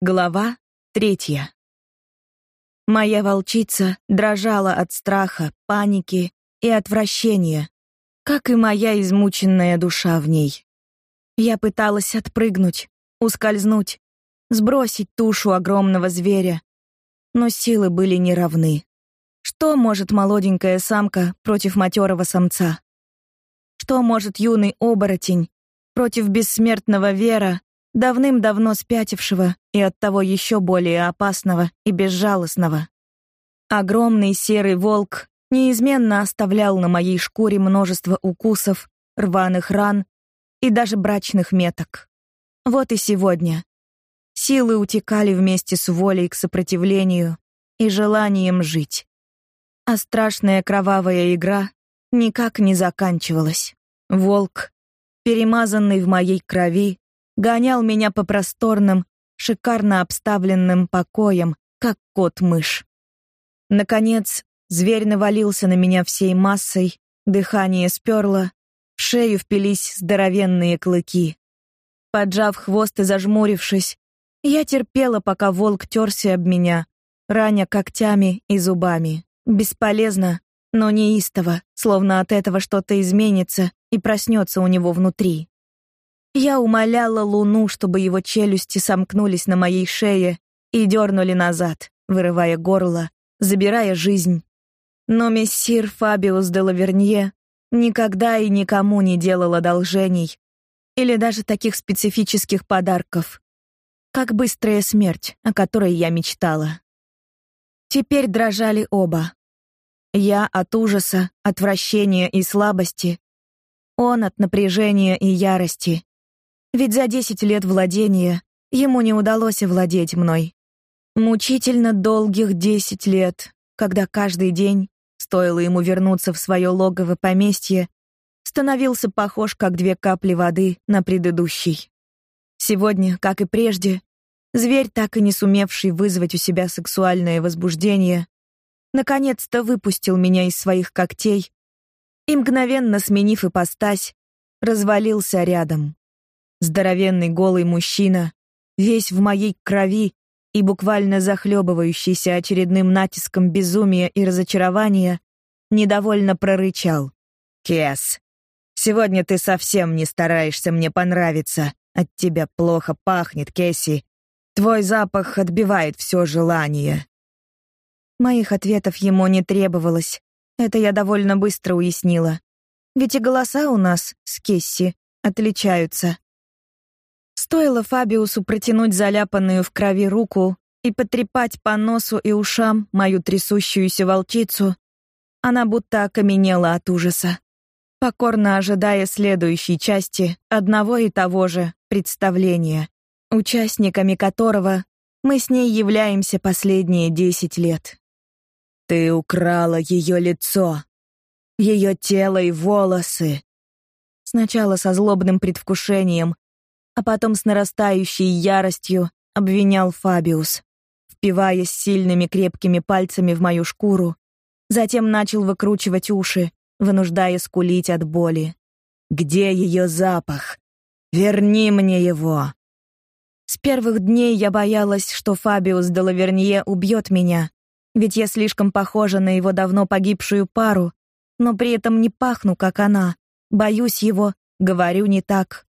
Глава третья. Моя волчица дрожала от страха, паники и отвращения, как и моя измученная душа в ней. Я пыталась отпрыгнуть, ускользнуть, сбросить тушу огромного зверя, но силы были неравны. Что может молоденькая самка против матерого самца? Что может юный оборотень против бессмертного Вера, давным-давно спятившего и оттого еще более опасного и безжалостного. Огромный серый волк неизменно оставлял на моей шкуре множество укусов, рваных ран и даже брачных меток. Вот и сегодня. Силы утекали вместе с волей к сопротивлению и желанием жить. А страшная кровавая игра никак не заканчивалась. Волк, перемазанный в моей крови, гонял меня по просторным, шикарно обставленным покоям, как кот-мышь. Наконец, зверь навалился на меня всей массой, дыхание сперло, в шею впились здоровенные клыки. Поджав хвост и зажмурившись, я терпела, пока волк терся об меня, раня когтями и зубами. Бесполезно, но неистово, словно от этого что-то изменится и проснется у него внутри. Я умоляла Луну, чтобы его челюсти сомкнулись на моей шее и дернули назад, вырывая горло, забирая жизнь. Но мессир Фабиус де Лавернье никогда и никому не делал одолжений или даже таких специфических подарков, как быстрая смерть, о которой я мечтала. Теперь дрожали оба. Я от ужаса, отвращения и слабости, он от напряжения и ярости. Ведь за десять лет владения ему не удалось овладеть мной. Мучительно долгих десять лет, когда каждый день, стоило ему вернуться в свое логово поместье, становился похож как две капли воды на предыдущий. Сегодня, как и прежде, зверь, так и не сумевший вызвать у себя сексуальное возбуждение, наконец-то выпустил меня из своих когтей и мгновенно сменив ипостась, развалился рядом. Здоровенный голый мужчина, весь в моей крови и буквально захлебывающийся очередным натиском безумия и разочарования, недовольно прорычал. «Кес, сегодня ты совсем не стараешься мне понравиться. От тебя плохо пахнет, Кесси. Твой запах отбивает все желание». Моих ответов ему не требовалось. Это я довольно быстро уяснила. Ведь и голоса у нас с Кесси отличаются. Стоило Фабиусу протянуть заляпанную в крови руку и потрепать по носу и ушам мою трясущуюся волчицу, она будто окаменела от ужаса, покорно ожидая следующей части одного и того же представления, участниками которого мы с ней являемся последние десять лет. Ты украла ее лицо, ее тело и волосы. Сначала со злобным предвкушением, а потом с нарастающей яростью обвинял Фабиус, впиваясь сильными крепкими пальцами в мою шкуру, затем начал выкручивать уши, вынуждая скулить от боли. Где ее запах? Верни мне его. С первых дней я боялась, что Фабиус де Лавернье убьет меня, ведь я слишком похожа на его давно погибшую пару, но при этом не пахну как она. Боюсь его, говорю не так.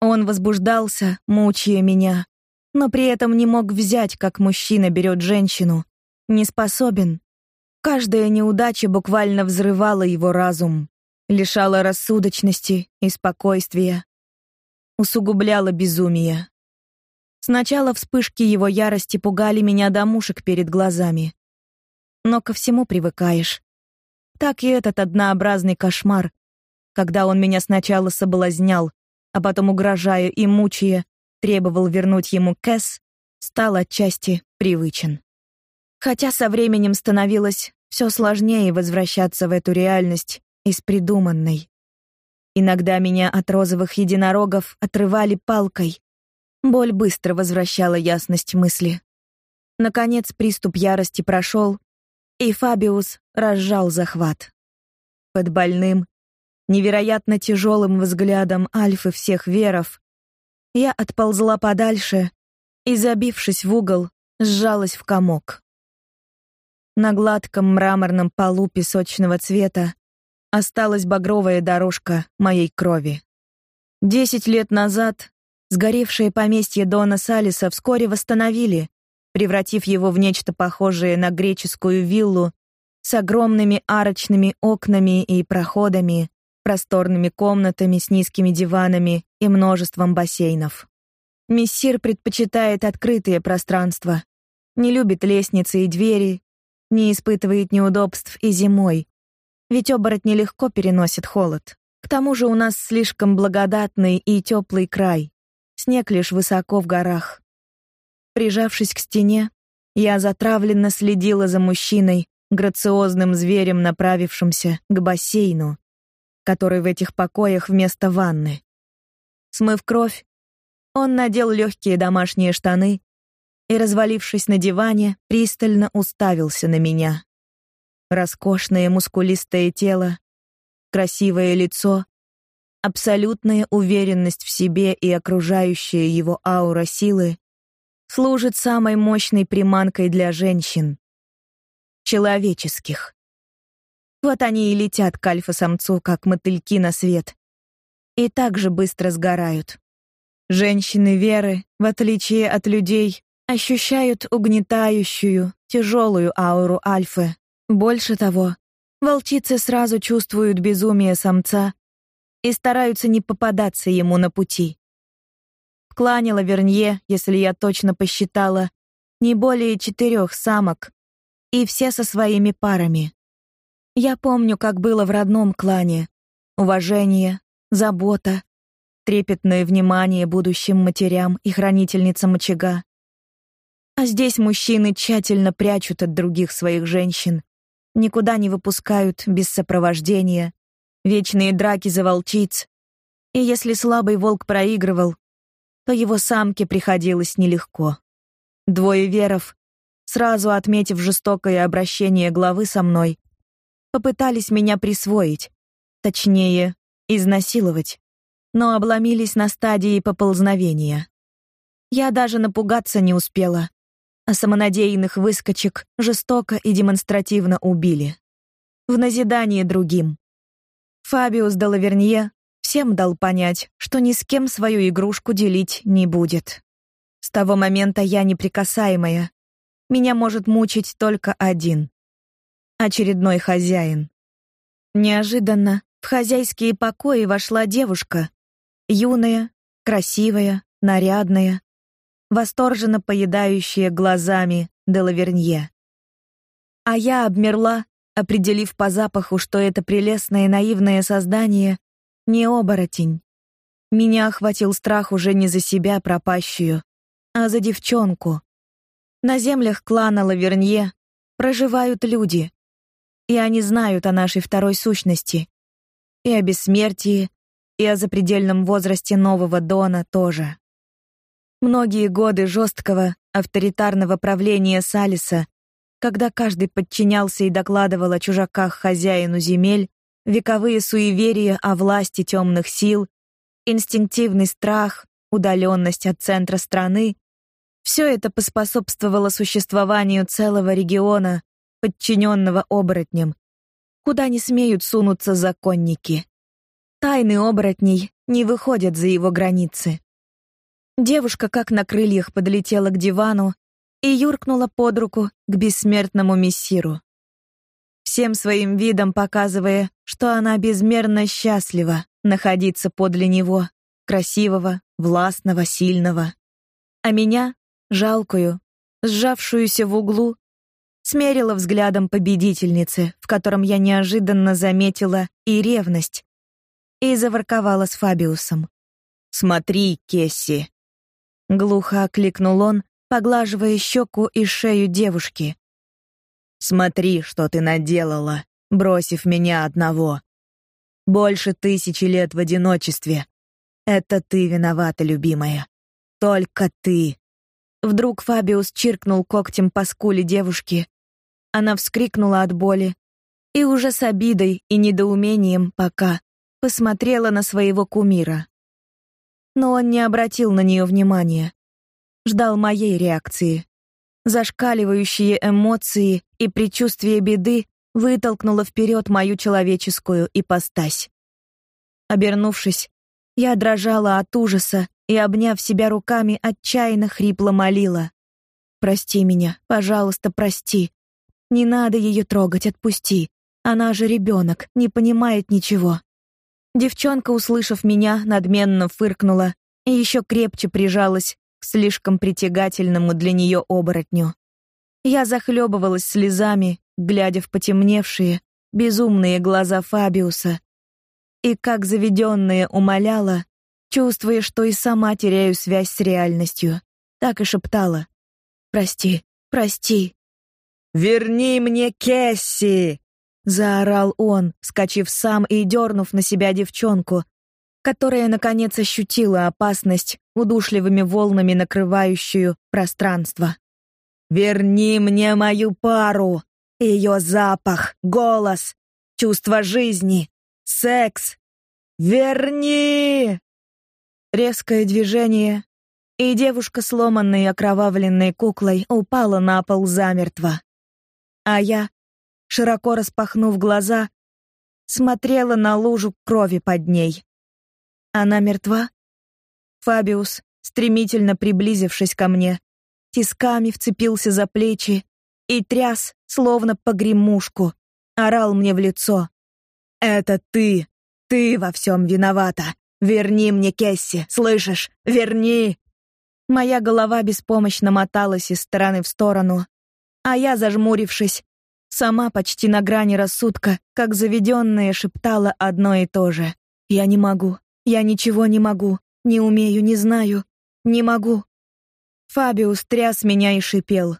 Он возбуждался, мучая меня, но при этом не мог взять, как мужчина берет женщину. Не способен. Каждая неудача буквально взрывала его разум, лишала рассудочности и спокойствия, усугубляла безумие. Сначала вспышки его ярости пугали меня до мушек перед глазами. Но ко всему привыкаешь. Так и этот однообразный кошмар, когда он меня сначала соблазнял, а потом, угрожая и мучая, требовал вернуть ему Кэс, стал отчасти привычен. Хотя со временем становилось все сложнее возвращаться в эту реальность из придуманной. Иногда меня от розовых единорогов отрывали палкой. Боль быстро возвращала ясность мысли. Наконец приступ ярости прошел, и Фабиус разжал захват. Под больным, невероятно тяжелым взглядом альфы всех веров я отползла подальше и, забившись в угол, сжалась в комок. На гладком мраморном полу песочного цвета осталась багровая дорожка моей крови. Десять лет назад сгоревшее поместье Дона Салиса вскоре восстановили, превратив его в нечто похожее на греческую виллу с огромными арочными окнами и проходами, просторными комнатами с низкими диванами и множеством бассейнов. Мессир предпочитает открытые пространства, не любит лестницы и двери, не испытывает неудобств и зимой, ведь оборотни легко переносят холод. К тому же у нас слишком благодатный и теплый край. Снег лишь высоко в горах. Прижавшись к стене, я затравленно следила за мужчиной, грациозным зверем, направившимся к бассейну, который в этих покоях вместо ванны. Смыв кровь, он надел легкие домашние штаны и, развалившись на диване, пристально уставился на меня. Роскошное мускулистое тело, красивое лицо, абсолютная уверенность в себе и окружающая его аура силы служит самой мощной приманкой для женщин человеческих. Вот они и летят к альфа-самцу, как мотыльки на свет, и так же быстро сгорают. Женщины веры, в отличие от людей, ощущают угнетающую, тяжелую ауру альфы. Больше того, волчицы сразу чувствуют безумие самца и стараются не попадаться ему на пути. В клане Лавернье, если я точно посчитала, не более четырех самок, и все со своими парами. Я помню, как было в родном клане. Уважение, забота, трепетное внимание будущим матерям и хранительницам очага. А здесь мужчины тщательно прячут от других своих женщин, никуда не выпускают без сопровождения, вечные драки за волчиц. И если слабый волк проигрывал, то его самке приходилось нелегко. Двое веров, сразу отметив жестокое обращение главы со мной, попытались меня присвоить, точнее, изнасиловать но обломились на стадии поползновения. Я даже напугаться не успела, а самонадеянных выскочек жестоко и демонстративно убили. В назидание другим. Фабиус де Лавернье всем дал понять, что ни с кем свою игрушку делить не будет. С того момента я неприкасаемая. Меня может мучить только один — очередной хозяин. Неожиданно в хозяйские покои вошла девушка, Юная, красивая, нарядная, восторженно поедающая глазами Делавернье. А я обмерла, определив по запаху, что это прелестное наивное создание не оборотень. Меня охватил страх уже не за себя пропащую, а за девчонку. На землях клана Лавернье проживают люди, и они знают о нашей второй сущности и о бессмертии, и о запредельном возрасте нового Дона тоже. Многие годы жесткого, авторитарного правления Салиса, когда каждый подчинялся и докладывал о чужаках хозяину земель, вековые суеверия о власти темных сил, инстинктивный страх, удаленность от центра страны — все это поспособствовало существованию целого региона, подчиненного оборотням, куда не смеют сунуться законники. Тайны оборотней не выходят за его границы. Девушка как на крыльях подлетела к дивану и юркнула под руку к бессмертному мессиру. Всем своим видом показывая, что она безмерно счастлива находиться подле него, красивого, властного, сильного. А меня, жалкую, сжавшуюся в углу, смерила взглядом победительницы, в котором я неожиданно заметила и ревность, и заворковала с Фабиусом. «Смотри, Кесси!» Глухо окликнул он, поглаживая щеку и шею девушки. «Смотри, что ты наделала, бросив меня одного. Больше тысячи лет в одиночестве. Это ты виновата, любимая. Только ты!» Вдруг Фабиус чиркнул когтем по скуле девушки, Она вскрикнула от боли и уже с обидой и недоумением пока посмотрела на своего кумира. Но он не обратил на нее внимания. Ждал моей реакции. Зашкаливающие эмоции и предчувствие беды вытолкнуло вперед мою человеческую ипостась. Обернувшись, я дрожала от ужаса и, обняв себя руками, отчаянно хрипло молила: "Прости меня, пожалуйста, прости. Не надо ее трогать, отпусти. Она же ребенок, не понимает ничего". Девчонка, услышав меня, надменно фыркнула и еще крепче прижалась слишком притягательному для нее оборотню. Я захлебывалась слезами, глядя в потемневшие, безумные глаза Фабиуса, и как заведенная умоляла, чувствуя, что и сама теряю связь с реальностью, так и шептала: "Прости, прости. Верни мне Кесси!" заорал он, вскочив сам и дернув на себя девчонку, которая наконец ощутила опасность, удушливыми волнами накрывающую пространство. Верни мне мою пару, ее запах, голос, чувство жизни, секс. Верни! Резкое движение, и девушка, сломанной и окровавленной куклой, упала на пол замертво. А я, широко распахнув глаза, смотрела на лужу крови под ней. Она мертва? Фабиус, стремительно приблизившись ко мне, тисками вцепился за плечи и тряс, словно погремушку, орал мне в лицо. «Это ты! Ты во всем виновата! Верни мне Кесси, слышишь? Верни!» Моя голова беспомощно моталась из стороны в сторону, а я, зажмурившись, Сама почти на грани рассудка, как заведенная, шептала одно и то же. «Я не могу. Я ничего не могу. Не умею, не знаю. Не могу». Фабиус тряс меня и шипел.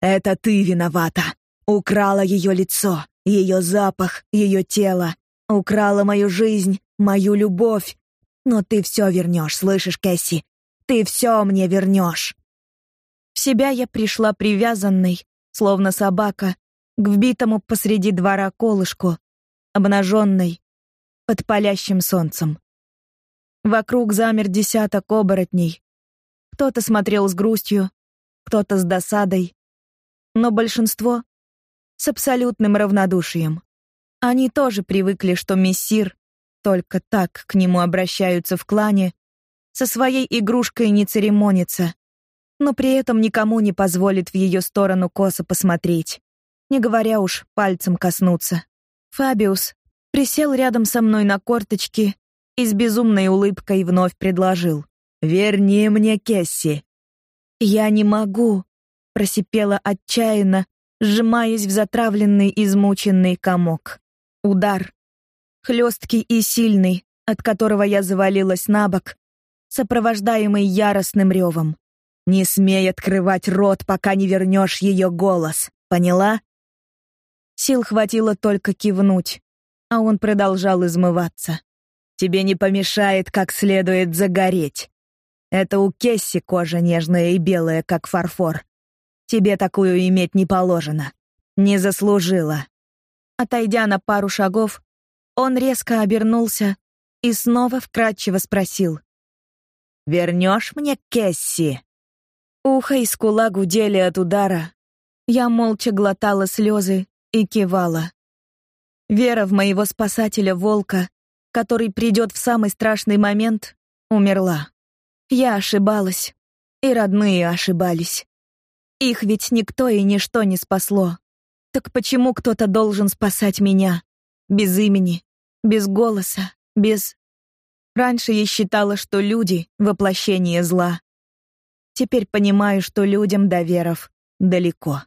«Это ты виновата. Украла ее лицо, ее запах, ее тело. Украла мою жизнь, мою любовь. Но ты все вернешь, слышишь, Кэсси? Ты все мне вернешь». В себя я пришла привязанной, словно собака, к вбитому посреди двора колышку, обнаженной, под палящим солнцем. Вокруг замер десяток оборотней. Кто-то смотрел с грустью, кто-то с досадой, но большинство с абсолютным равнодушием. Они тоже привыкли, что мессир только так к нему обращаются в клане, со своей игрушкой не церемонится, но при этом никому не позволит в ее сторону косо посмотреть не говоря уж пальцем коснуться. Фабиус присел рядом со мной на корточки и с безумной улыбкой вновь предложил: "Верни мне Кесси". "Я не могу", просипела отчаянно, сжимаясь в затравленный, измученный комок. Удар, хлесткий и сильный, от которого я завалилась на бок, сопровождаемый яростным ревом. Не смей открывать рот, пока не вернешь ее голос. Поняла? Сил хватило только кивнуть, а он продолжал измываться. Тебе не помешает как следует загореть. Это у Кесси кожа нежная и белая, как фарфор. Тебе такую иметь не положено. Не заслужила. Отойдя на пару шагов, он резко обернулся и снова вкратчиво спросил: «Вернешь мне Кесси?» Ухо и скула гудели от удара. Я молча глотала слезы и кивала. Вера в моего спасателя волка, который придет в самый страшный момент, умерла. Я ошибалась, и родные ошибались. Их ведь никто и ничто не спасло. Так почему кто-то должен спасать меня? Без имени, без голоса, без... Раньше я считала, что люди — воплощение зла. Теперь понимаю, что людям до веров далеко.